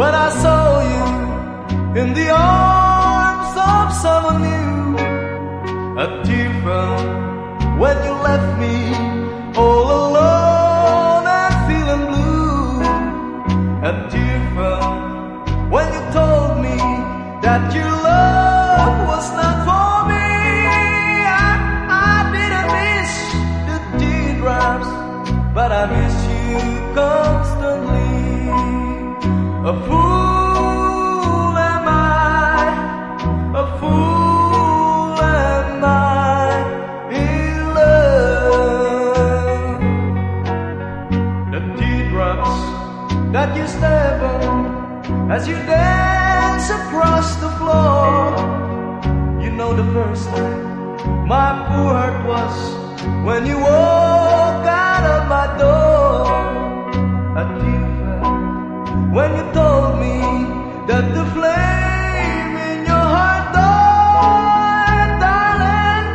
when I saw you in the arms of someone new. A fell when you left me all alone and feeling blue. A fell when you told me that your love was not for me. I, I didn't miss the teardrops, but I miss you constantly. A fool am I, a fool am I in love. The teardrops that you step on as you dance across the floor. You know the first time my poor heart was when you walk when you told me that the flame in your heart died, darling.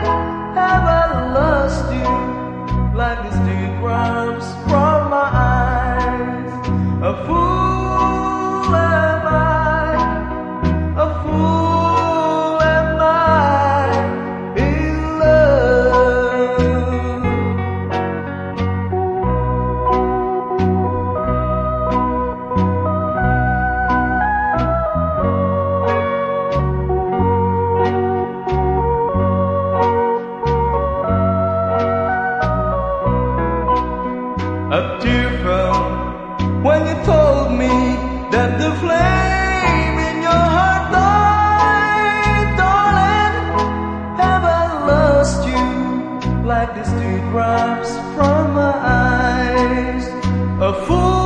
Have I lost you like these teardrops from my eyes? A fool A tear fell when you told me that the flame in your heart died, darling. Have I lost you like these teardrops from my eyes? A fool.